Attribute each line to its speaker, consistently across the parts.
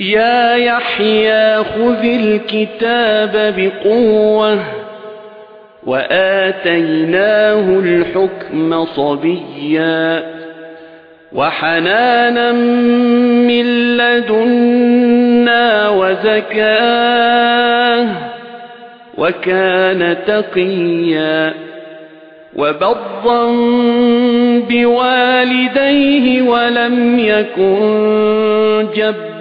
Speaker 1: يا يحيى خذ الكتاب بقوة وآتيناه الحكم صبيا وحنانا من لدنا وزكاة وكان تقيا وبرا بوالديه ولم يكن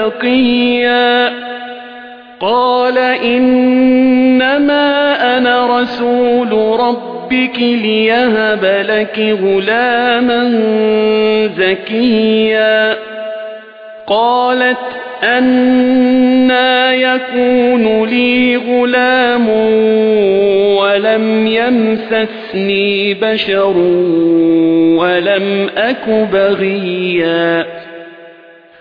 Speaker 1: تقيا قال إنما أنا رسول ربك ليهب لك غلاما زكيا. قالت أنا يكون لي غلام ولم يمسسني بشر ولم أك بغيا.